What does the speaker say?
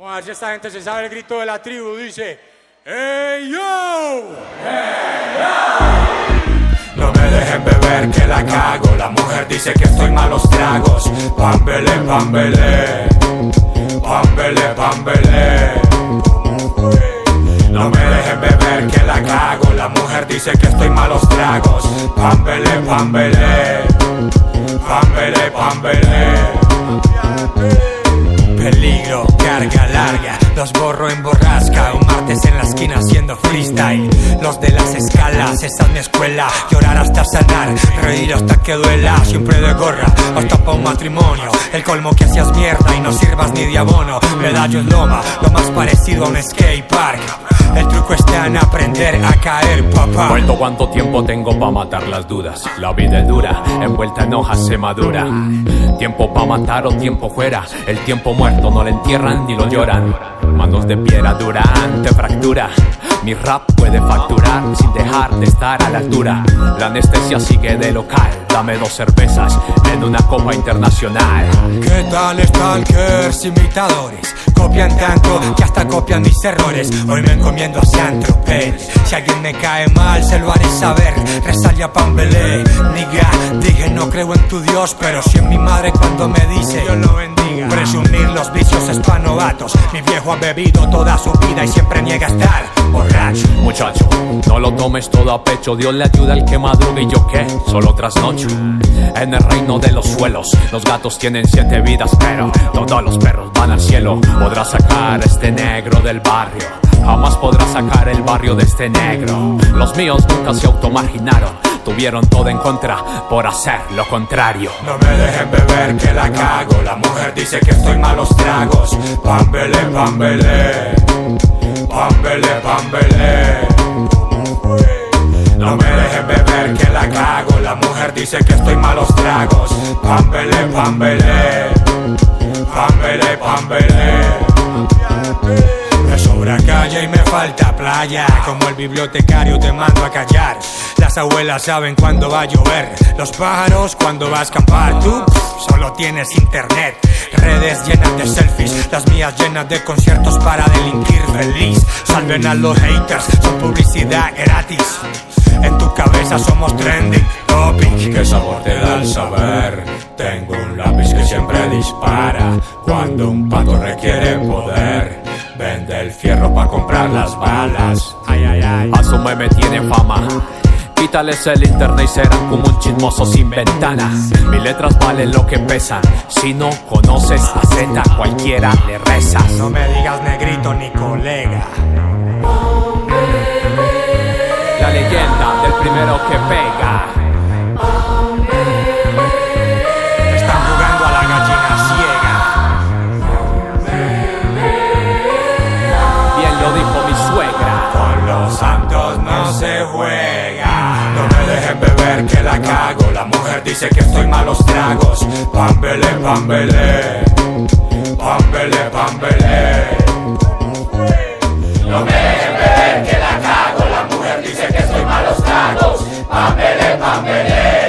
Vamos a ver si esta gente se sabe el grito de la tribu. Dice, ¡Ey, yo! No me dejen beber que la cago. La mujer dice que estoy malos tragos. Pambele, pambele Pambele, pambele No me dejen beber que la cago. La mujer dice que estoy malos tragos. Pambele, pambele Pambele, pambele Peligro, carga escalas, esa es mi escuela Llorar hasta sanar, reír hasta que duela Siempre de gorra, hasta pa' un matrimonio El colmo que hacías mierda y no sirvas ni de abono Medallo en loma, lo más parecido a un skate park el truco está en aprender a caer, papá. Vuelto cuánto tiempo tengo pa' matar las dudas. La vida es dura, envuelta en hojas se madura. Tiempo pa' matar o tiempo fuera. El tiempo muerto no lo entierran ni lo lloran. Manos de piedra duran, te fractura. Mi rap puede facturar sin dejar de estar a la altura. La anestesia sigue de local. Dame dos cervezas en una copa internacional. ¿Qué tal stalkers imitadores? Copian tanto que hasta copian mis errores. Hoy me encomiendo a Saint Tropez. Si alguien me cae mal, se lo haré saber. Resalia Pambelé, niga. Dije no creo en tu Dios, pero si en mi madre cuando me dice Dios lo. Presumir los vicios es. Mi viejo ha bebido toda su vida y siempre niega estar borracho. Muchacho, no lo tomes todo a pecho. Dios le ayuda al que madruga y yo qué, solo trasnocho. En el reino de los suelos, los gatos tienen siete vidas, pero todos los perros van al cielo. Podrás sacar este negro del barrio. Jamás podrás sacar el barrio de este negro. Los míos nunca se automarginaron. Tuvieron todo en contra por hacer lo contrario. No me dejen beber que la cago. La mujer dice que estoy malos tragos. Pambele, pambele. Pambele, pambele. No me dejen beber que la cago. La mujer dice que estoy malos tragos. Pambele, pambele. Pambele, pambele. Sobra calle y me falta playa. Como el bibliotecario te mando a callar. Las abuelas saben cuándo va a llover. Los pájaros cuando va a escapar. Tú solo tienes internet. Redes llenas de selfies. Las mías llenas de conciertos para delinquir feliz. Salven a los haters, son publicidad gratis. En tu cabeza somos trending topic. ¿Qué sabor te da el saber? Tengo un lápiz que siempre dispara. Cuando un pato requiere poder. El fierro para comprar las balas. Ay, ay, ay. Tiene fama. Quítales el internet y serán como un chismoso sin ventana. Mis letras valen lo que pesan. Si no conoces a Z, cualquiera le rezas. No me digas negrito ni colega. La leyenda del primero que pega. No me dejen beber que la cago. La mujer dice que estoy malos tragos. Pambele, pambele. Pambele, pambele. No me dejen beber que la cago. La mujer dice que estoy malos tragos. Pambele, pambele.